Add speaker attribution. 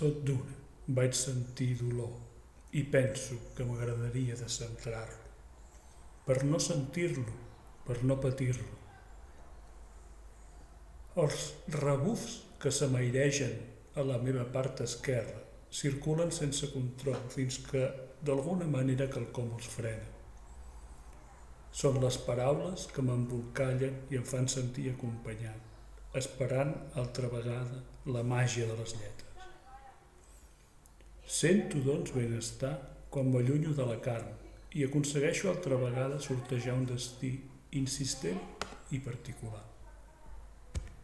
Speaker 1: Tot d'una vaig sentir dolor i penso que m'agradaria descentrar-lo, per no sentir-lo, per no patir-lo. Els rebufs que se m'airegen a la meva part esquerra circulen sense control fins que d'alguna manera quelcom els frena. Són les paraules que m'embolcallen i em fan sentir acompanyat, esperant altra vegada la màgia de les lletres. Sento, doncs, benestar quan m'allunyo de la carn i aconsegueixo altra vegada sortejar un destí insistent i particular.